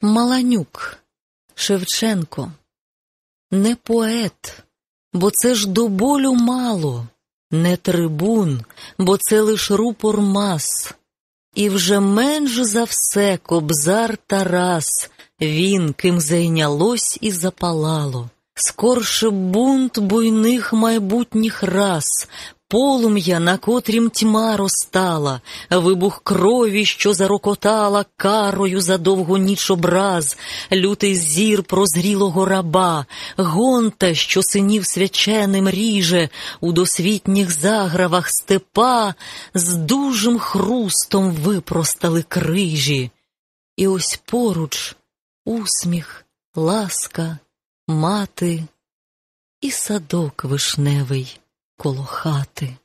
Маланюк, Шевченко, не поет, бо це ж до болю мало, не трибун, бо це лиш рупор мас, і вже менш за все кобзар Тарас, він, ким зайнялось і запалало. Скорше бунт буйних майбутніх рас, полум'я, на котрім тьма розтала, вибух крові, що зарокотала карою за довгу ніч образ, лютий зір прозрілого раба, гонта, що синів свяченим ріже, у досвітніх загравах степа з дужим хрустом випростали крижі. І ось поруч усміх, ласка, мати і садок вишневий коло хати.